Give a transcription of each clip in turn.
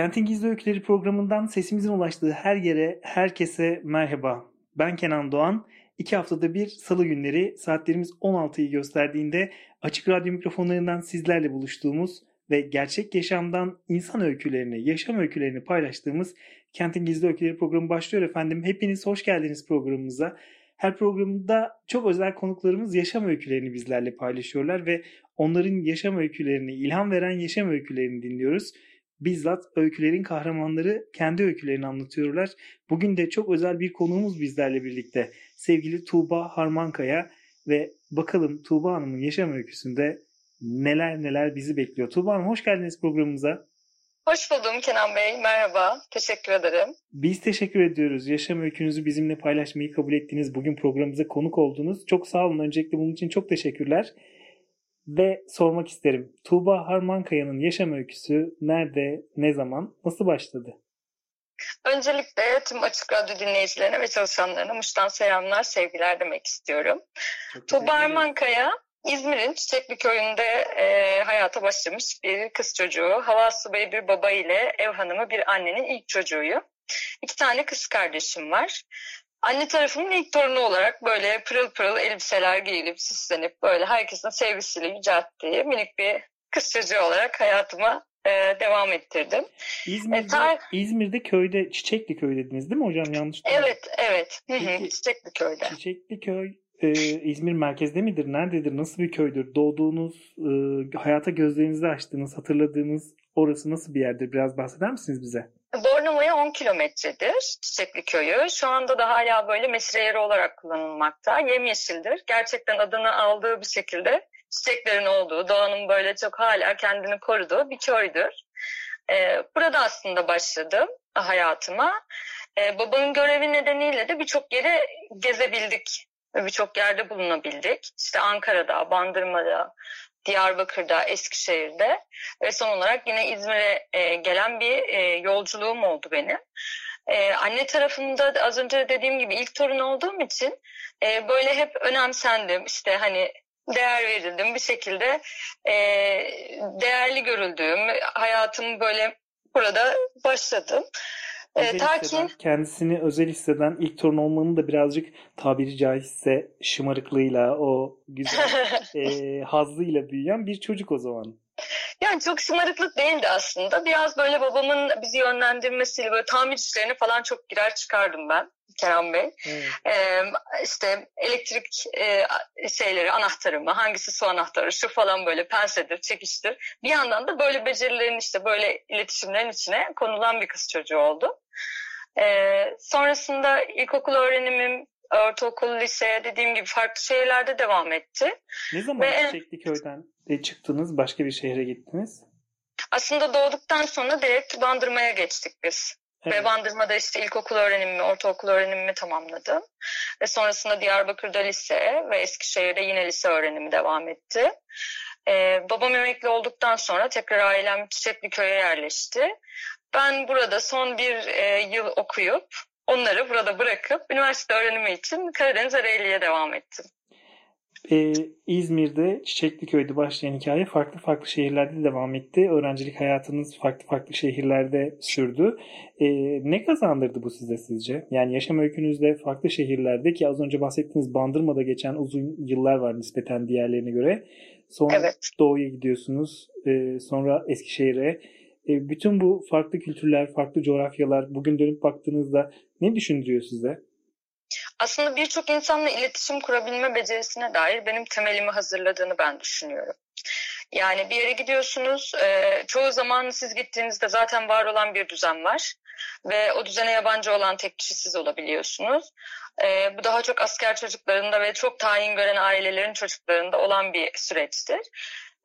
Kentin Gizli Öyküleri programından sesimizin ulaştığı her yere, herkese merhaba. Ben Kenan Doğan. İki haftada bir salı günleri saatlerimiz 16'yı gösterdiğinde açık radyo mikrofonlarından sizlerle buluştuğumuz ve gerçek yaşamdan insan öykülerini, yaşam öykülerini paylaştığımız Kentin Gizli Öyküleri programı başlıyor efendim. Hepiniz hoş geldiniz programımıza. Her programda çok özel konuklarımız yaşam öykülerini bizlerle paylaşıyorlar ve onların yaşam öykülerini, ilham veren yaşam öykülerini dinliyoruz bizzat öykülerin kahramanları kendi öykülerini anlatıyorlar. Bugün de çok özel bir konuğumuz bizlerle birlikte. Sevgili Tuğba Harmankaya ve bakalım Tuğba Hanım'ın yaşam öyküsünde neler neler bizi bekliyor. Tuğba Hanım hoş geldiniz programımıza. Hoş buldum Kenan Bey. Merhaba. Teşekkür ederim. Biz teşekkür ediyoruz. Yaşam öykünüzü bizimle paylaşmayı kabul ettiniz. Bugün programımıza konuk oldunuz. Çok sağ olun. Öncelikle bunun için çok teşekkürler. Ve sormak isterim. Tuğba Harmankaya'nın yaşam öyküsü nerede, ne zaman, nasıl başladı? Öncelikle tüm Açık Radyo dinleyicilerine ve çalışanlarına Muş'tan selamlar, sevgiler demek istiyorum. Tuğba Harmankaya İzmir'in Çiçekli Köyü'nde e, hayata başlamış bir kız çocuğu. Hava subayı bir baba ile ev hanımı bir annenin ilk çocuğuyum. İki tane kız kardeşim var. Anne tarafının ilk torunu olarak böyle pırıl pırıl elbiseler giyilip süslenip böyle herkesin sevgisiyle yücelttiği minik bir kız çocuğu olarak hayatıma e, devam ettirdim. İzmir'de, e, tar- İzmir'de köyde Çiçekli köy dediniz değil mi hocam yanlış Evet evet Peki, Çiçekli köyde. Çiçekli köy e, İzmir merkezde midir? Nerededir? Nasıl bir köydür? Doğduğunuz, e, hayata gözlerinizi açtığınız, hatırladığınız orası nasıl bir yerdir? Biraz bahseder misiniz bize? Bornova'ya 10 kilometredir Çiçekli Köyü. Şu anda da hala böyle mesire yeri olarak kullanılmakta. Yemyeşildir. Gerçekten adını aldığı bir şekilde çiçeklerin olduğu, doğanın böyle çok hala kendini koruduğu bir köydür. Ee, burada aslında başladım hayatıma. Ee, babanın görevi nedeniyle de birçok yere gezebildik birçok yerde bulunabildik. İşte Ankara'da, Bandırma'da, Diyarbakır'da, Eskişehir'de ve son olarak yine İzmir'e e, gelen bir e, yolculuğum oldu benim. E, anne tarafında az önce dediğim gibi ilk torun olduğum için e, böyle hep önemsendim. İşte hani değer verildim bir şekilde e, değerli görüldüğüm hayatım böyle burada başladım. Özel ta hisseden, kendisini özel hisseden ilk torun olmanın da birazcık tabiri caizse şımarıklığıyla o güzel e, hazlıyla büyüyen bir çocuk o zaman. Yani çok şımarıklık değildi aslında. Biraz böyle babamın bizi yönlendirmesiyle böyle tamir işlerine falan çok girer çıkardım ben. Kenan Bey. Evet. Ee, işte elektrik e, şeyleri anahtarımı, hangisi su anahtarı, şu falan böyle pensedir, çekiştir. Bir yandan da böyle becerilerin işte böyle iletişimlerin içine konulan bir kız çocuğu oldu. Ee, sonrasında ilkokul öğrenimim, ortaokul, lise dediğim gibi farklı şehirlerde devam etti. Ne zaman Ve, Çekliköy'den çıktınız, başka bir şehre gittiniz? Aslında doğduktan sonra direkt Bandırma'ya geçtik biz. Evet. Ve Bandırma'da işte ilkokul öğrenimimi, ortaokul öğrenimimi tamamladım. Ve sonrasında Diyarbakır'da lise ve Eskişehir'de yine lise öğrenimi devam etti. Ee, babam emekli olduktan sonra tekrar ailem Çiçekli Köy'e yerleşti. Ben burada son bir e, yıl okuyup onları burada bırakıp üniversite öğrenimi için Karadeniz Ereğli'ye devam ettim. Ee, İzmir'de Çiçekliköy'de başlayan hikaye farklı farklı şehirlerde devam etti. Öğrencilik hayatınız farklı farklı şehirlerde sürdü. Ee, ne kazandırdı bu size sizce? Yani yaşam öykünüzde farklı şehirlerde ki az önce bahsettiğiniz Bandırma'da geçen uzun yıllar var nispeten diğerlerine göre. Sonra evet. Doğu'ya gidiyorsunuz. Ee, sonra Eskişehir'e. Ee, bütün bu farklı kültürler, farklı coğrafyalar bugün dönüp baktığınızda ne düşündürüyor size? Aslında birçok insanla iletişim kurabilme becerisine dair benim temelimi hazırladığını ben düşünüyorum. Yani bir yere gidiyorsunuz, e, çoğu zaman siz gittiğinizde zaten var olan bir düzen var ve o düzene yabancı olan tek kişi siz olabiliyorsunuz. E, bu daha çok asker çocuklarında ve çok tayin gören ailelerin çocuklarında olan bir süreçtir.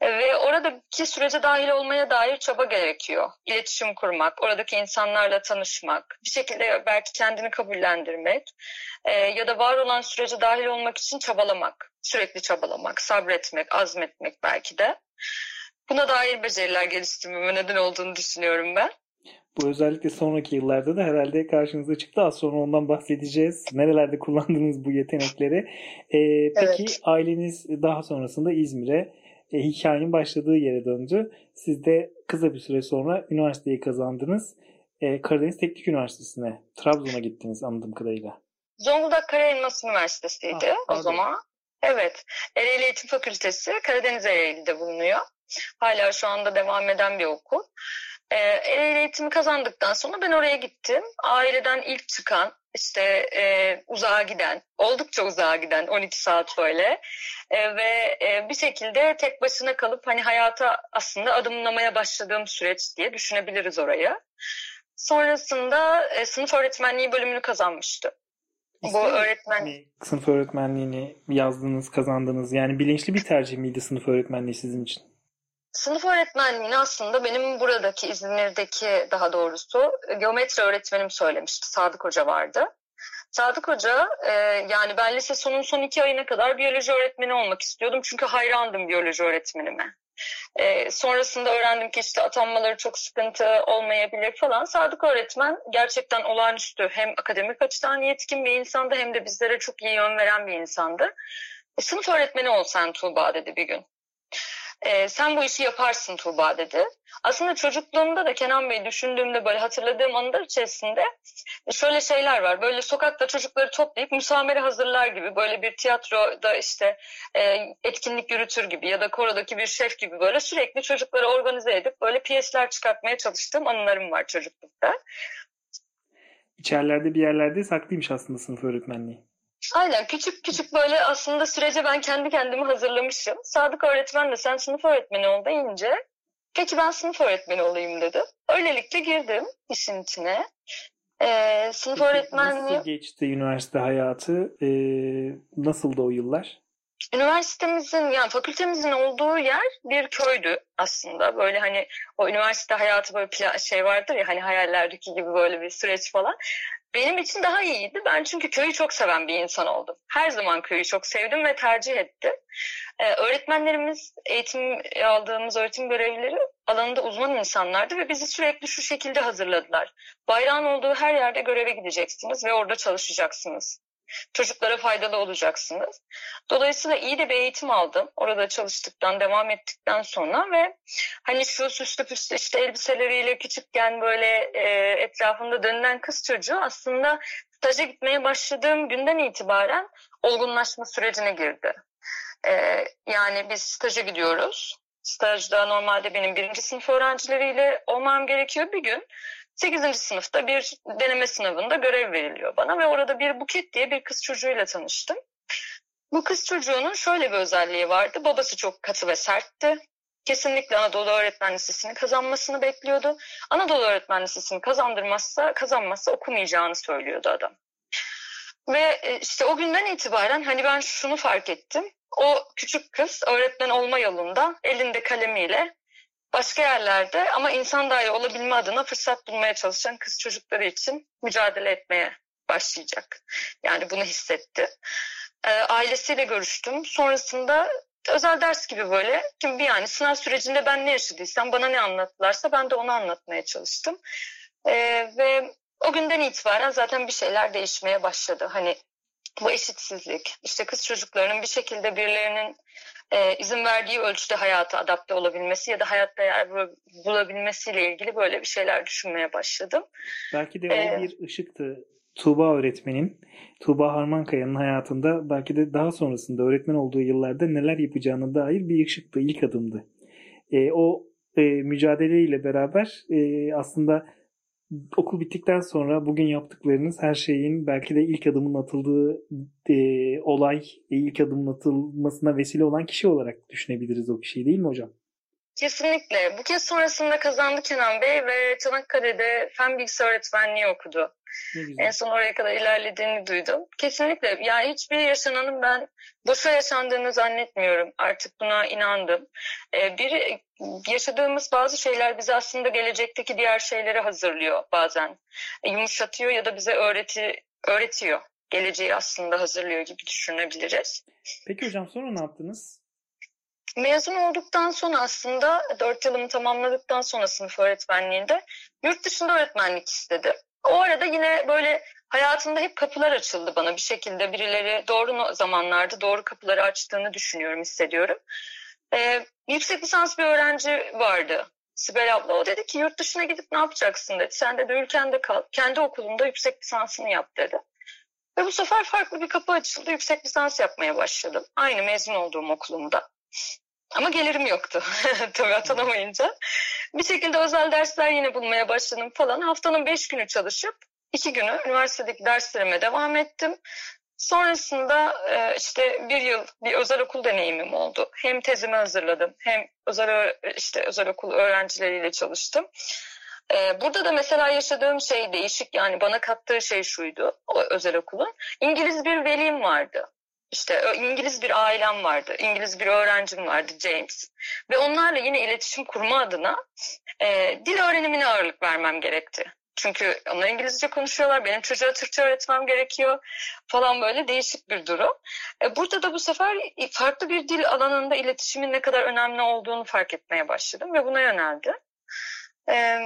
Ve oradaki sürece dahil olmaya dair çaba gerekiyor. İletişim kurmak, oradaki insanlarla tanışmak, bir şekilde belki kendini kabullendirmek e, ya da var olan sürece dahil olmak için çabalamak, sürekli çabalamak, sabretmek, azmetmek belki de. Buna dair beceriler geliştirmeme neden olduğunu düşünüyorum ben. Bu özellikle sonraki yıllarda da herhalde karşınıza çıktı. Az sonra ondan bahsedeceğiz. Nerelerde kullandınız bu yetenekleri? Ee, peki evet. aileniz daha sonrasında İzmir'e e, hikayenin başladığı yere döndü. Siz de kısa bir süre sonra üniversiteyi kazandınız. E, Karadeniz Teknik Üniversitesi'ne, Trabzon'a gittiniz anladığım kadarıyla. Zonguldak Karaelmas Üniversitesi'ydi ah, o zaman. Evet. Ereğli Eğitim Fakültesi Karadeniz Ereğli'de bulunuyor. Hala şu anda devam eden bir okul. Ee, el eğitimi kazandıktan sonra ben oraya gittim. Aileden ilk çıkan, işte e, uzağa giden, oldukça uzağa giden 12 saat böyle e, ve e, bir şekilde tek başına kalıp hani hayata aslında adımlamaya başladığım süreç diye düşünebiliriz orayı. Sonrasında e, sınıf öğretmenliği bölümünü kazanmıştım. Bu öğretmen sınıf öğretmenliğini yazdınız, kazandınız. Yani bilinçli bir tercih miydi sınıf öğretmenliği sizin için? Sınıf öğretmenliğini aslında benim buradaki İzmir'deki daha doğrusu geometri öğretmenim söylemişti. Sadık Hoca vardı. Sadık Hoca e, yani ben lise sonun son iki ayına kadar biyoloji öğretmeni olmak istiyordum. Çünkü hayrandım biyoloji öğretmenime. E, sonrasında öğrendim ki işte atanmaları çok sıkıntı olmayabilir falan. Sadık öğretmen gerçekten olağanüstü hem akademik açıdan yetkin bir insandı hem de bizlere çok iyi yön veren bir insandı. E, sınıf öğretmeni ol sen Tuğba dedi bir gün e, sen bu işi yaparsın Tuğba dedi. Aslında çocukluğumda da Kenan Bey düşündüğümde böyle hatırladığım anılar içerisinde şöyle şeyler var. Böyle sokakta çocukları toplayıp müsamere hazırlar gibi böyle bir tiyatroda işte e, etkinlik yürütür gibi ya da korodaki bir şef gibi böyle sürekli çocukları organize edip böyle piyesler çıkartmaya çalıştığım anılarım var çocuklukta. İçerilerde bir yerlerde saklıymış aslında sınıf öğretmenliği. Aynen küçük küçük böyle aslında sürece ben kendi kendimi hazırlamışım. Sadık öğretmen de sen sınıf öğretmeni ol deyince peki ben sınıf öğretmeni olayım dedi. Öylelikle girdim işin içine. Ee, sınıf öğretmenliği... Nasıl geçti üniversite hayatı? Ee, nasıldı o yıllar? Üniversitemizin yani fakültemizin olduğu yer bir köydü aslında. Böyle hani o üniversite hayatı böyle plan, şey vardır ya hani hayallerdeki gibi böyle bir süreç falan. Benim için daha iyiydi. Ben çünkü köyü çok seven bir insan oldum. Her zaman köyü çok sevdim ve tercih ettim. Ee, öğretmenlerimiz, eğitim aldığımız öğretim görevlileri alanında uzman insanlardı ve bizi sürekli şu şekilde hazırladılar. Bayrağın olduğu her yerde göreve gideceksiniz ve orada çalışacaksınız. Çocuklara faydalı olacaksınız. Dolayısıyla iyi de bir eğitim aldım. Orada çalıştıktan, devam ettikten sonra ve hani şu süslü püslü işte elbiseleriyle küçükken böyle e, etrafında dönülen kız çocuğu aslında staja gitmeye başladığım günden itibaren olgunlaşma sürecine girdi. E, yani biz staja gidiyoruz. Stajda normalde benim birinci sınıf öğrencileriyle olmam gerekiyor bir gün. 8. sınıfta bir deneme sınavında görev veriliyor bana ve orada bir Buket diye bir kız çocuğuyla tanıştım. Bu kız çocuğunun şöyle bir özelliği vardı. Babası çok katı ve sertti. Kesinlikle Anadolu Öğretmen Lisesi'ni kazanmasını bekliyordu. Anadolu Öğretmen Lisesi'ni kazandırmazsa, kazanmazsa okumayacağını söylüyordu adam. Ve e, işte o günden itibaren hani ben şunu fark ettim. O küçük kız öğretmen olma yolunda elinde kalemiyle başka yerlerde ama insan dahi olabilme adına fırsat bulmaya çalışan kız çocukları için mücadele etmeye başlayacak. Yani bunu hissetti. E, ailesiyle görüştüm. Sonrasında özel ders gibi böyle. Şimdi yani sınav sürecinde ben ne yaşadıysam bana ne anlattılarsa ben de onu anlatmaya çalıştım. E, ve o günden itibaren zaten bir şeyler değişmeye başladı. Hani bu eşitsizlik, işte kız çocuklarının bir şekilde birilerinin e, izin verdiği ölçüde hayata adapte olabilmesi ya da hayatta yer bulabilmesiyle ilgili böyle bir şeyler düşünmeye başladım. Belki de ee, o bir ışıktı Tuğba öğretmenin, Tuğba Harmankaya'nın hayatında belki de daha sonrasında öğretmen olduğu yıllarda neler yapacağına dair bir ışıktı, ilk adımdı. E, o e, mücadeleyle beraber e, aslında okul bittikten sonra bugün yaptıklarınız her şeyin belki de ilk adımın atıldığı e, olay, e, ilk adımın atılmasına vesile olan kişi olarak düşünebiliriz o kişiyi değil mi hocam? Kesinlikle. Bu kez sonrasında kazandı Kenan Bey ve Çanakkale'de fen bilgisi öğretmenliği okudu. En son oraya kadar ilerlediğini duydum. Kesinlikle. Yani hiçbir yaşananın ben boşa yaşandığını zannetmiyorum. Artık buna inandım. Ee, bir yaşadığımız bazı şeyler bizi aslında gelecekteki diğer şeyleri hazırlıyor bazen. Yumuşatıyor ya da bize öğreti öğretiyor. Geleceği aslında hazırlıyor gibi düşünebiliriz. Peki hocam sonra ne yaptınız? Mezun olduktan sonra aslında 4 yılımı tamamladıktan sonra sınıf öğretmenliğinde yurt dışında öğretmenlik istedim. O arada yine böyle hayatımda hep kapılar açıldı bana bir şekilde birileri doğru zamanlarda doğru kapıları açtığını düşünüyorum, hissediyorum. Ee, yüksek lisans bir öğrenci vardı. Sibel abla o dedi ki yurt dışına gidip ne yapacaksın dedi. Sen de ülkende kal. Kendi okulunda yüksek lisansını yap dedi. Ve bu sefer farklı bir kapı açıldı. Yüksek lisans yapmaya başladım. Aynı mezun olduğum okulumda. Ama gelirim yoktu tabii atanamayınca. Bir şekilde özel dersler yine bulmaya başladım falan. Haftanın beş günü çalışıp iki günü üniversitedeki derslerime devam ettim. Sonrasında e, işte bir yıl bir özel okul deneyimim oldu. Hem tezimi hazırladım hem özel işte özel okul öğrencileriyle çalıştım. E, burada da mesela yaşadığım şey değişik yani bana kattığı şey şuydu o özel okulun. İngiliz bir velim vardı. İşte İngiliz bir ailem vardı, İngiliz bir öğrencim vardı James. Ve onlarla yine iletişim kurma adına e, dil öğrenimine ağırlık vermem gerekti. Çünkü onlar İngilizce konuşuyorlar, benim çocuğa Türkçe öğretmem gerekiyor falan böyle değişik bir durum. E, burada da bu sefer farklı bir dil alanında iletişimin ne kadar önemli olduğunu fark etmeye başladım ve buna yöneldim. E,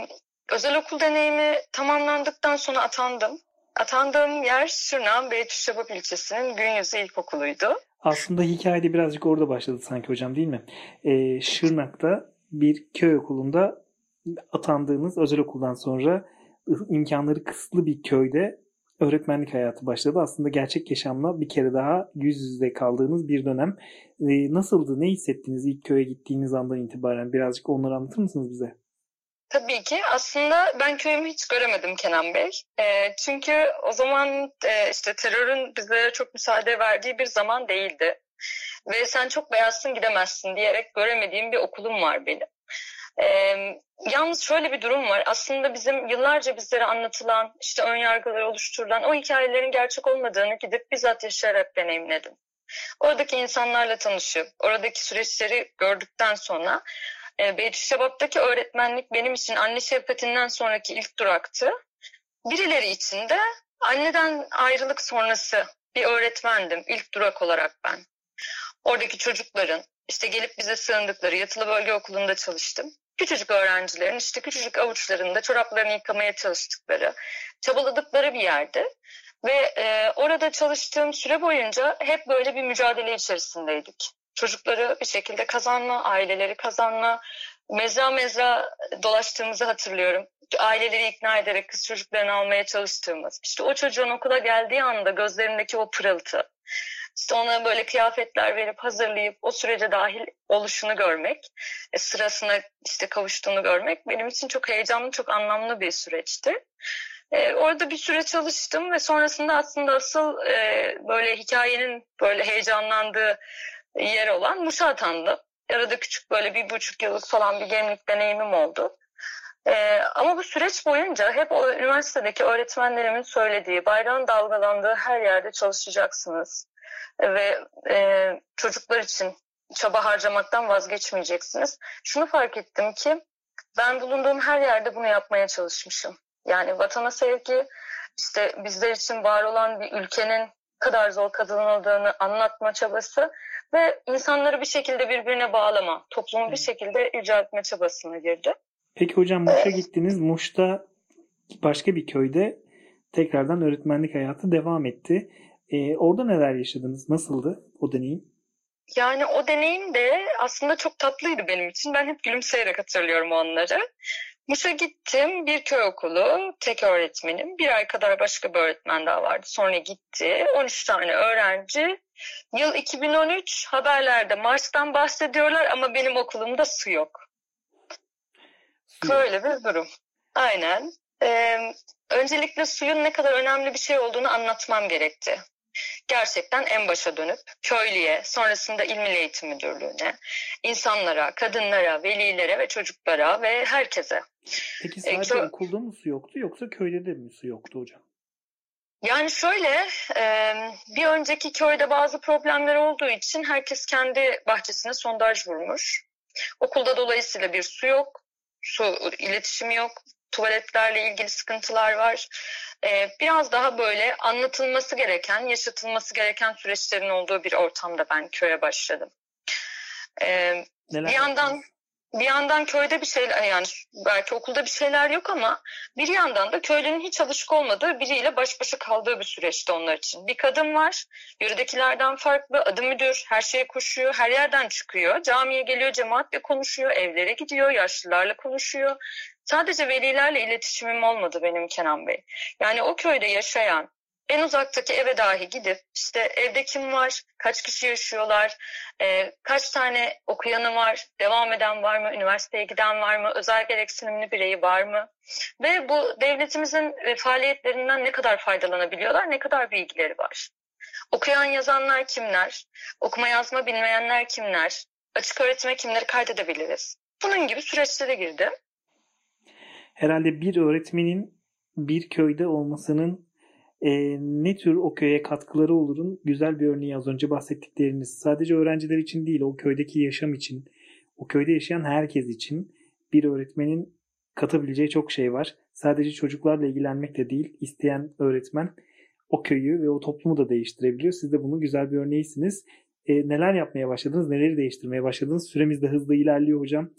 özel okul deneyimi tamamlandıktan sonra atandım. Atandığım yer Şırnak'ın Beytüşşebap ilçesinin Günyüzü İlkokulu'ydu. Aslında hikayede birazcık orada başladı sanki hocam değil mi? Ee, Şırnak'ta bir köy okulunda atandığınız özel okuldan sonra imkanları kısıtlı bir köyde öğretmenlik hayatı başladı. Aslında gerçek yaşamla bir kere daha yüz yüze kaldığınız bir dönem. Ee, nasıldı? Ne hissettiniz ilk köye gittiğiniz andan itibaren? Birazcık onları anlatır mısınız bize? Tabii ki. Aslında ben köyümü hiç göremedim Kenan Bey. E, çünkü o zaman e, işte terörün bizlere çok müsaade verdiği bir zaman değildi. Ve sen çok beyazsın gidemezsin diyerek göremediğim bir okulum var benim. E, yalnız şöyle bir durum var. Aslında bizim yıllarca bizlere anlatılan, işte ön yargıları oluşturulan o hikayelerin gerçek olmadığını gidip bizzat yaşayarak deneyimledim. Oradaki insanlarla tanışıp, oradaki süreçleri gördükten sonra e, Beytüşşebap'taki öğretmenlik benim için anne şefkatinden sonraki ilk duraktı. Birileri için de anneden ayrılık sonrası bir öğretmendim ilk durak olarak ben. Oradaki çocukların işte gelip bize sığındıkları yatılı bölge okulunda çalıştım. Küçücük öğrencilerin işte küçücük avuçlarında çoraplarını yıkamaya çalıştıkları, çabaladıkları bir yerdi. Ve e, orada çalıştığım süre boyunca hep böyle bir mücadele içerisindeydik çocukları bir şekilde kazanma, aileleri kazanma, mezra mezra dolaştığımızı hatırlıyorum. Aileleri ikna ederek kız çocuklarını almaya çalıştığımız. İşte o çocuğun okula geldiği anda gözlerindeki o pırıltı. İşte ona böyle kıyafetler verip hazırlayıp o sürece dahil oluşunu görmek, e, sırasına işte kavuştuğunu görmek benim için çok heyecanlı, çok anlamlı bir süreçti. E, orada bir süre çalıştım ve sonrasında aslında asıl e, böyle hikayenin böyle heyecanlandığı yer olan Muş'a atandım. Arada küçük böyle bir buçuk yıllık falan bir gemlik deneyimim oldu. Ee, ama bu süreç boyunca hep o üniversitedeki öğretmenlerimin söylediği, bayrağın dalgalandığı her yerde çalışacaksınız. Ve e, çocuklar için çaba harcamaktan vazgeçmeyeceksiniz. Şunu fark ettim ki ben bulunduğum her yerde bunu yapmaya çalışmışım. Yani vatana sevgi, işte bizler için var olan bir ülkenin kadar zor kazanıldığını anlatma çabası ve insanları bir şekilde birbirine bağlama, toplumu bir şekilde yüceltme çabasına girdi. Peki hocam Muş'a gittiniz. Muş'ta başka bir köyde tekrardan öğretmenlik hayatı devam etti. Ee, orada neler yaşadınız? Nasıldı o deneyim? Yani o deneyim de aslında çok tatlıydı benim için. Ben hep gülümseyerek hatırlıyorum onları. Muş'a gittim. Bir köy okulu, tek öğretmenim. Bir ay kadar başka bir öğretmen daha vardı. Sonra gitti. 13 tane öğrenci. Yıl 2013 haberlerde Mars'tan bahsediyorlar ama benim okulumda su yok. Su. Böyle bir durum. Aynen. Ee, öncelikle suyun ne kadar önemli bir şey olduğunu anlatmam gerekti gerçekten en başa dönüp köylüye, sonrasında İl Milli Eğitim Müdürlüğü'ne, insanlara, kadınlara, velilere ve çocuklara ve herkese. Peki sadece ee, okulda mı su yoktu yoksa köyde de mi su yoktu hocam? Yani şöyle bir önceki köyde bazı problemler olduğu için herkes kendi bahçesine sondaj vurmuş. Okulda dolayısıyla bir su yok, su iletişimi yok, tuvaletlerle ilgili sıkıntılar var. Biraz daha böyle anlatılması gereken, yaşatılması gereken süreçlerin olduğu bir ortamda ben köye başladım. Neler bir yandan bir yandan köyde bir şeyler yani belki okulda bir şeyler yok ama bir yandan da köylünün hiç alışık olmadığı biriyle baş başa kaldığı bir süreçti onlar için. Bir kadın var, yürüdekilerden farklı, adı müdür, her şeye koşuyor, her yerden çıkıyor. Camiye geliyor, cemaatle konuşuyor, evlere gidiyor, yaşlılarla konuşuyor. Sadece velilerle iletişimim olmadı benim Kenan Bey. Yani o köyde yaşayan, en uzaktaki eve dahi gidip işte evde kim var, kaç kişi yaşıyorlar, e, kaç tane okuyanı var, devam eden var mı, üniversiteye giden var mı, özel gereksinimli bireyi var mı? Ve bu devletimizin faaliyetlerinden ne kadar faydalanabiliyorlar, ne kadar bilgileri var? Okuyan yazanlar kimler, okuma yazma bilmeyenler kimler, açık öğretime kimleri kaydedebiliriz? Bunun gibi süreçlere girdi. Herhalde bir öğretmenin bir köyde olmasının e, ne tür o köye katkıları olurun güzel bir örneği az önce bahsettikleriniz. Sadece öğrenciler için değil o köydeki yaşam için, o köyde yaşayan herkes için bir öğretmenin katabileceği çok şey var. Sadece çocuklarla ilgilenmek de değil, isteyen öğretmen o köyü ve o toplumu da değiştirebiliyor. Siz de bunun güzel bir örneğisiniz. E, neler yapmaya başladınız, neleri değiştirmeye başladınız? Süremiz de hızlı ilerliyor hocam.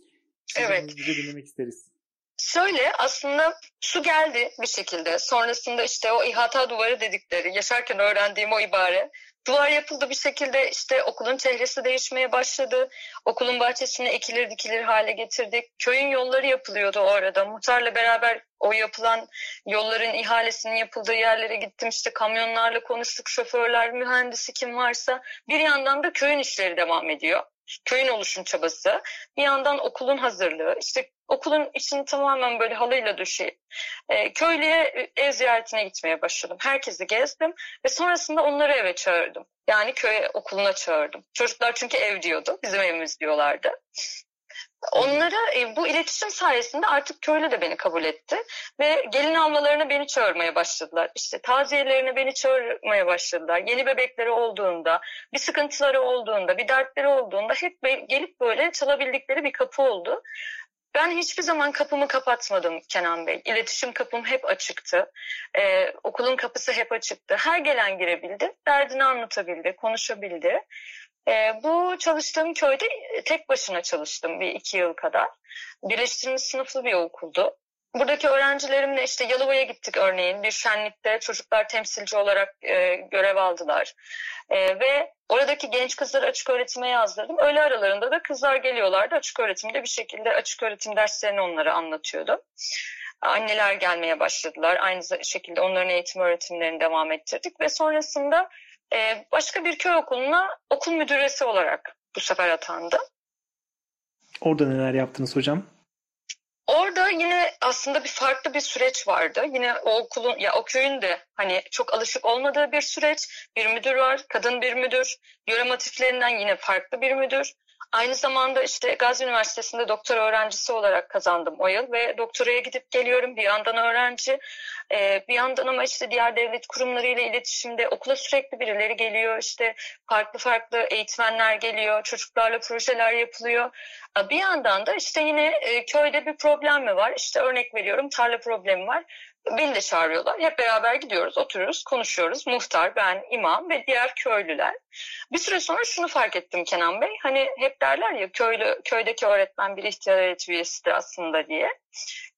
evet. Bize dinlemek isteriz. Şöyle aslında su geldi bir şekilde. Sonrasında işte o ihata duvarı dedikleri, yaşarken öğrendiğim o ibare. Duvar yapıldı bir şekilde işte okulun çehresi değişmeye başladı. Okulun bahçesine ekilir dikilir hale getirdik. Köyün yolları yapılıyordu o arada. Muhtarla beraber o yapılan yolların ihalesinin yapıldığı yerlere gittim. İşte kamyonlarla konuştuk, şoförler, mühendisi kim varsa. Bir yandan da köyün işleri devam ediyor köyün oluşum çabası, bir yandan okulun hazırlığı, işte okulun içini tamamen böyle halıyla döşeyip e, köylüye e, ev ziyaretine gitmeye başladım. Herkesi gezdim ve sonrasında onları eve çağırdım. Yani köye okuluna çağırdım. Çocuklar çünkü ev diyordu, bizim evimiz diyorlardı. Onlara e, bu iletişim sayesinde artık köylü de beni kabul etti ve gelin almalarına beni çağırmaya başladılar. İşte taziyelerine beni çağırmaya başladılar. Yeni bebekleri olduğunda, bir sıkıntıları olduğunda, bir dertleri olduğunda hep gelip böyle çalabildikleri bir kapı oldu. Ben hiçbir zaman kapımı kapatmadım Kenan Bey. İletişim kapım hep açıktı. Ee, okulun kapısı hep açıktı. Her gelen girebildi, derdini anlatabildi, konuşabildi. E, bu çalıştığım köyde tek başına çalıştım bir iki yıl kadar. Birleştirilmiş sınıflı bir okuldu. Buradaki öğrencilerimle işte Yalova'ya gittik örneğin. Bir şenlikte çocuklar temsilci olarak e, görev aldılar. E, ve oradaki genç kızları açık öğretime yazdırdım. Öğle aralarında da kızlar geliyorlardı. Açık öğretimde bir şekilde açık öğretim derslerini onlara anlatıyordum. Anneler gelmeye başladılar. Aynı şekilde onların eğitim öğretimlerini devam ettirdik ve sonrasında e, başka bir köy okuluna okul müdüresi olarak bu sefer atandı. Orada neler yaptınız hocam? Orada yine aslında bir farklı bir süreç vardı. Yine o okulun ya o köyün de hani çok alışık olmadığı bir süreç. Bir müdür var, kadın bir müdür. Yöre motiflerinden yine farklı bir müdür. Aynı zamanda işte Gazi Üniversitesi'nde doktor öğrencisi olarak kazandım o yıl ve doktoraya gidip geliyorum. Bir yandan öğrenci, e, bir yandan ama işte diğer devlet kurumlarıyla iletişimde okula sürekli birileri geliyor. İşte farklı farklı eğitmenler geliyor, çocuklarla projeler yapılıyor. Bir yandan da işte yine e, köyde bir problem mi var? İşte örnek veriyorum tarla problemi var. Beni de çağırıyorlar. Hep beraber gidiyoruz, oturuyoruz, konuşuyoruz. Muhtar, ben, imam ve diğer köylüler. Bir süre sonra şunu fark ettim Kenan Bey. Hani hep derler ya köylü, köydeki öğretmen bir ihtiyar heyet üyesidir aslında diye.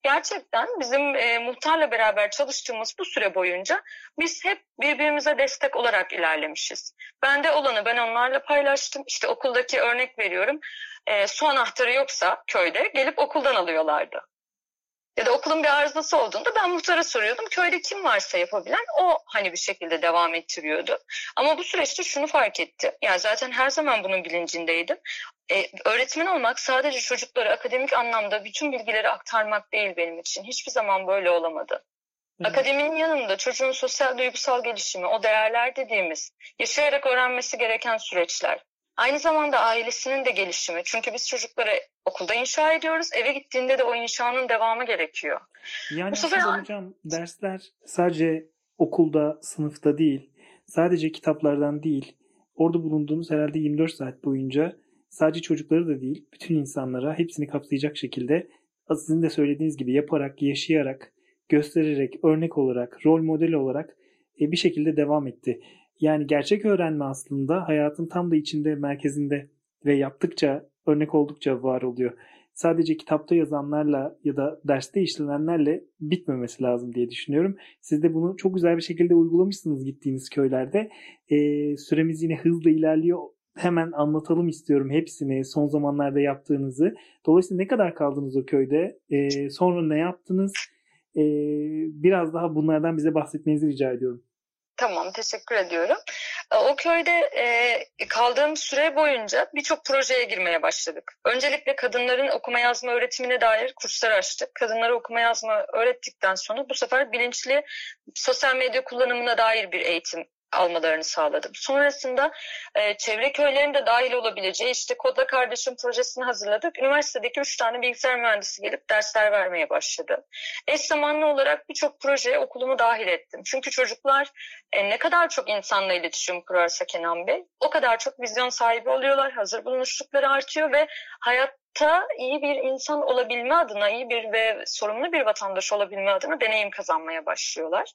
Gerçekten bizim e, muhtarla beraber çalıştığımız bu süre boyunca biz hep birbirimize destek olarak ilerlemişiz. Bende olanı ben onlarla paylaştım. İşte okuldaki örnek veriyorum. E, su anahtarı yoksa köyde gelip okuldan alıyorlardı ya da okulun bir arızası olduğunda ben muhtara soruyordum. Köyde kim varsa yapabilen o hani bir şekilde devam ettiriyordu. Ama bu süreçte şunu fark etti. Yani zaten her zaman bunun bilincindeydim. Ee, öğretmen olmak sadece çocuklara akademik anlamda bütün bilgileri aktarmak değil benim için. Hiçbir zaman böyle olamadı. Akademinin yanında çocuğun sosyal duygusal gelişimi, o değerler dediğimiz, yaşayarak öğrenmesi gereken süreçler. Aynı zamanda ailesinin de gelişimi. Çünkü biz çocukları okulda inşa ediyoruz. Eve gittiğinde de o inşanın devamı gerekiyor. Yani Bu sefer... hocam dersler sadece okulda, sınıfta değil, sadece kitaplardan değil, orada bulunduğunuz herhalde 24 saat boyunca sadece çocukları da değil, bütün insanlara hepsini kapsayacak şekilde sizin de söylediğiniz gibi yaparak, yaşayarak, göstererek, örnek olarak, rol model olarak e, bir şekilde devam etti. Yani gerçek öğrenme aslında hayatın tam da içinde, merkezinde ve yaptıkça, örnek oldukça var oluyor. Sadece kitapta yazanlarla ya da derste işlenenlerle bitmemesi lazım diye düşünüyorum. Siz de bunu çok güzel bir şekilde uygulamışsınız gittiğiniz köylerde. Ee, süremiz yine hızla ilerliyor. Hemen anlatalım istiyorum hepsini son zamanlarda yaptığınızı. Dolayısıyla ne kadar kaldınız o köyde? Ee, sonra ne yaptınız? Ee, biraz daha bunlardan bize bahsetmenizi rica ediyorum. Tamam, teşekkür ediyorum. E, o köyde e, kaldığım süre boyunca birçok projeye girmeye başladık. Öncelikle kadınların okuma yazma öğretimine dair kurslar açtık. Kadınlara okuma yazma öğrettikten sonra bu sefer bilinçli sosyal medya kullanımına dair bir eğitim almalarını sağladım. Sonrasında e, çevre köylerinde dahil olabileceği işte Kodla Kardeşim projesini hazırladık. Üniversitedeki üç tane bilgisayar mühendisi gelip dersler vermeye başladı. Eş zamanlı olarak birçok projeye okulumu dahil ettim. Çünkü çocuklar e, ne kadar çok insanla iletişim kurarsa Kenan Bey o kadar çok vizyon sahibi oluyorlar. Hazır bulunuşlukları artıyor ve hayat ta iyi bir insan olabilme adına, iyi bir ve sorumlu bir vatandaş olabilme adına deneyim kazanmaya başlıyorlar.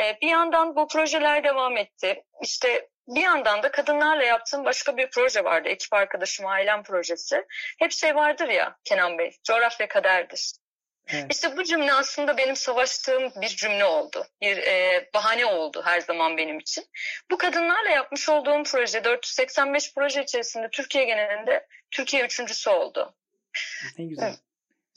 Ee, bir yandan bu projeler devam etti. İşte bir yandan da kadınlarla yaptığım başka bir proje vardı. Ekip arkadaşım ailem projesi. Hep şey vardır ya Kenan Bey, coğrafya kaderdir. Evet. İşte bu cümle aslında benim savaştığım bir cümle oldu. Bir e, bahane oldu her zaman benim için. Bu kadınlarla yapmış olduğum proje 485 proje içerisinde Türkiye genelinde Türkiye üçüncüsü oldu. Ne güzel.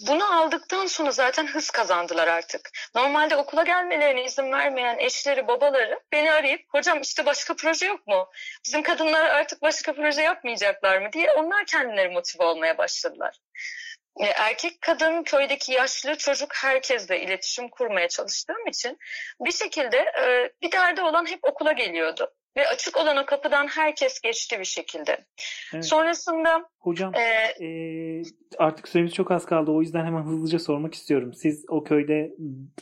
Bunu aldıktan sonra zaten hız kazandılar artık. Normalde okula gelmelerine izin vermeyen eşleri, babaları beni arayıp hocam işte başka proje yok mu? Bizim kadınlar artık başka proje yapmayacaklar mı diye onlar kendileri motive olmaya başladılar. E, erkek kadın köydeki yaşlı çocuk herkesle iletişim kurmaya çalıştığım için bir şekilde e, bir derdi olan hep okula geliyordu. Ve açık olan o kapıdan herkes geçti bir şekilde. Evet. Sonrasında... Hocam e, e, artık süremiz çok az kaldı. O yüzden hemen hızlıca sormak istiyorum. Siz o köyde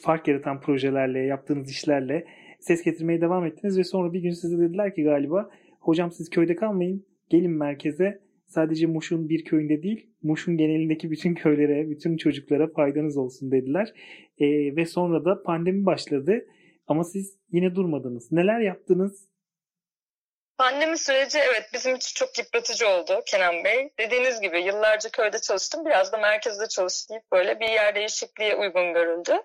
fark yaratan projelerle, yaptığınız işlerle ses getirmeye devam ettiniz ve sonra bir gün size dediler ki galiba hocam siz köyde kalmayın, gelin merkeze. Sadece Muş'un bir köyünde değil, Muş'un genelindeki bütün köylere, bütün çocuklara faydanız olsun dediler. E, ve sonra da pandemi başladı. Ama siz yine durmadınız. Neler yaptınız? Pandemi süreci evet bizim için çok yıpratıcı oldu Kenan Bey. Dediğiniz gibi yıllarca köyde çalıştım. Biraz da merkezde çalıştım. Böyle bir yer değişikliğe uygun görüldü.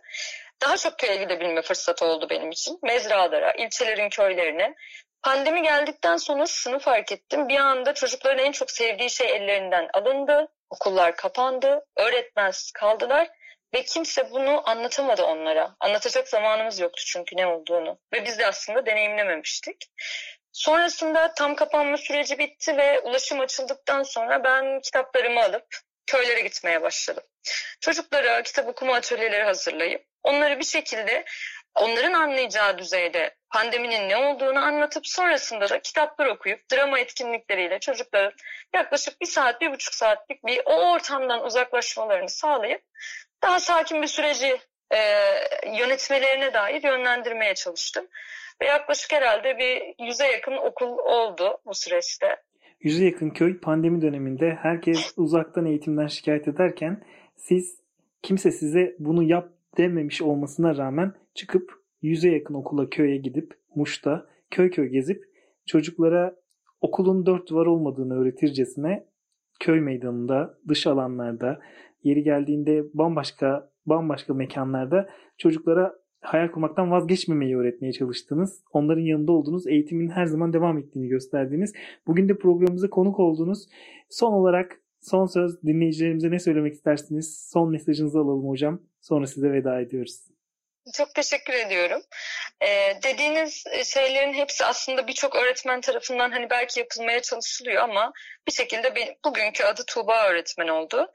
Daha çok köye gidebilme fırsatı oldu benim için. Mezralara, ilçelerin köylerine. Pandemi geldikten sonra şunu fark ettim. Bir anda çocukların en çok sevdiği şey ellerinden alındı. Okullar kapandı. Öğretmensiz kaldılar. Ve kimse bunu anlatamadı onlara. Anlatacak zamanımız yoktu çünkü ne olduğunu. Ve biz de aslında deneyimlememiştik. Sonrasında tam kapanma süreci bitti ve ulaşım açıldıktan sonra ben kitaplarımı alıp köylere gitmeye başladım. Çocuklara kitap okuma atölyeleri hazırlayıp onları bir şekilde onların anlayacağı düzeyde pandeminin ne olduğunu anlatıp sonrasında da kitaplar okuyup drama etkinlikleriyle çocukların yaklaşık bir saat, bir buçuk saatlik bir o ortamdan uzaklaşmalarını sağlayıp daha sakin bir süreci e, yönetmelerine dair yönlendirmeye çalıştım. Ve yaklaşık herhalde bir yüze yakın okul oldu bu süreçte. Yüze yakın köy pandemi döneminde herkes uzaktan eğitimden şikayet ederken siz kimse size bunu yap dememiş olmasına rağmen çıkıp yüze yakın okula köye gidip Muş'ta köy köy gezip çocuklara okulun dört duvar olmadığını öğretircesine köy meydanında, dış alanlarda, yeri geldiğinde bambaşka bambaşka mekanlarda çocuklara hayal kurmaktan vazgeçmemeyi öğretmeye çalıştınız. Onların yanında olduğunuz, eğitimin her zaman devam ettiğini gösterdiniz. Bugün de programımıza konuk oldunuz. Son olarak son söz dinleyicilerimize ne söylemek istersiniz? Son mesajınızı alalım hocam. Sonra size veda ediyoruz. Çok teşekkür ediyorum. Ee, dediğiniz şeylerin hepsi aslında birçok öğretmen tarafından hani belki yapılmaya çalışılıyor ama bir şekilde bir, bugünkü adı Tuğba öğretmen oldu.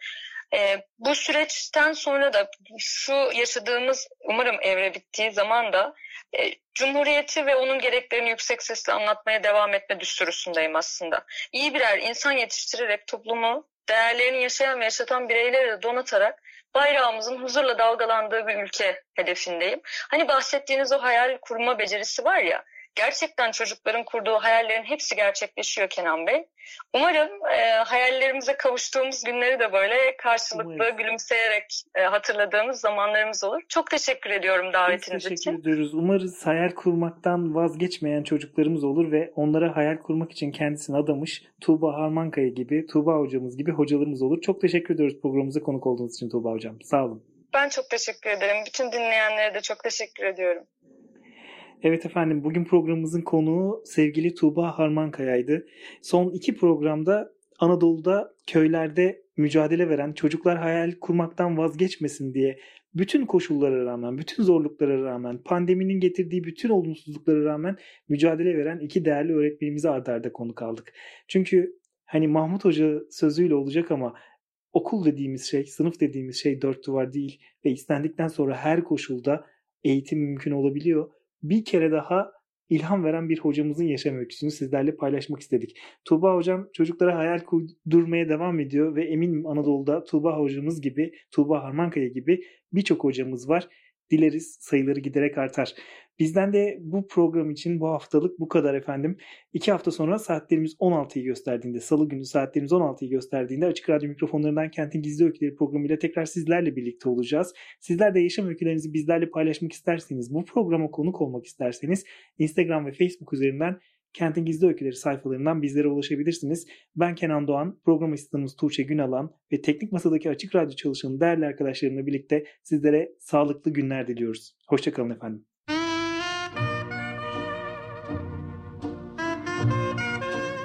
E, bu süreçten sonra da şu yaşadığımız umarım evre bittiği zaman da e, Cumhuriyeti ve onun gereklerini yüksek sesle anlatmaya devam etme düsturusundayım aslında. İyi birer insan yetiştirerek toplumu değerlerini yaşayan ve yaşatan bireyleri de donatarak bayrağımızın huzurla dalgalandığı bir ülke hedefindeyim. Hani bahsettiğiniz o hayal kurma becerisi var ya, gerçekten çocukların kurduğu hayallerin hepsi gerçekleşiyor Kenan Bey. Umarım e, hayallerimize kavuştuğumuz günleri de böyle karşılıklı Umarım. gülümseyerek e, hatırladığımız zamanlarımız olur. Çok teşekkür ediyorum davetiniz için. Teşekkür ediyoruz. Umarız hayal kurmaktan vazgeçmeyen çocuklarımız olur ve onlara hayal kurmak için kendisini adamış Tuğba Harmankaya gibi, Tuğba hocamız gibi hocalarımız olur. Çok teşekkür ediyoruz programımıza konuk olduğunuz için Tuğba hocam. Sağ olun. Ben çok teşekkür ederim. Bütün dinleyenlere de çok teşekkür ediyorum. Evet efendim bugün programımızın konuğu sevgili Tuğba Harmankaya'ydı. Son iki programda Anadolu'da köylerde mücadele veren çocuklar hayal kurmaktan vazgeçmesin diye bütün koşullara rağmen, bütün zorluklara rağmen, pandeminin getirdiği bütün olumsuzluklara rağmen mücadele veren iki değerli öğretmenimizi ardarda arda konuk aldık. Çünkü hani Mahmut Hoca sözüyle olacak ama okul dediğimiz şey, sınıf dediğimiz şey dört duvar değil ve istendikten sonra her koşulda eğitim mümkün olabiliyor bir kere daha ilham veren bir hocamızın yaşam öyküsünü sizlerle paylaşmak istedik. Tuğba hocam çocuklara hayal kurdurmaya devam ediyor ve eminim Anadolu'da Tuğba hocamız gibi, Tuğba Harmankaya gibi birçok hocamız var. Dileriz sayıları giderek artar. Bizden de bu program için bu haftalık bu kadar efendim. İki hafta sonra saatlerimiz 16'yı gösterdiğinde, salı günü saatlerimiz 16'yı gösterdiğinde Açık Radyo mikrofonlarından Kentin Gizli Öyküleri programıyla tekrar sizlerle birlikte olacağız. Sizler de yaşam öykülerinizi bizlerle paylaşmak isterseniz, bu programa konuk olmak isterseniz Instagram ve Facebook üzerinden Kentin Gizli Öyküleri sayfalarından bizlere ulaşabilirsiniz. Ben Kenan Doğan, program asistanımız Tuğçe Günalan ve Teknik Masa'daki Açık Radyo çalışanı değerli arkadaşlarımla birlikte sizlere sağlıklı günler diliyoruz. Hoşçakalın efendim.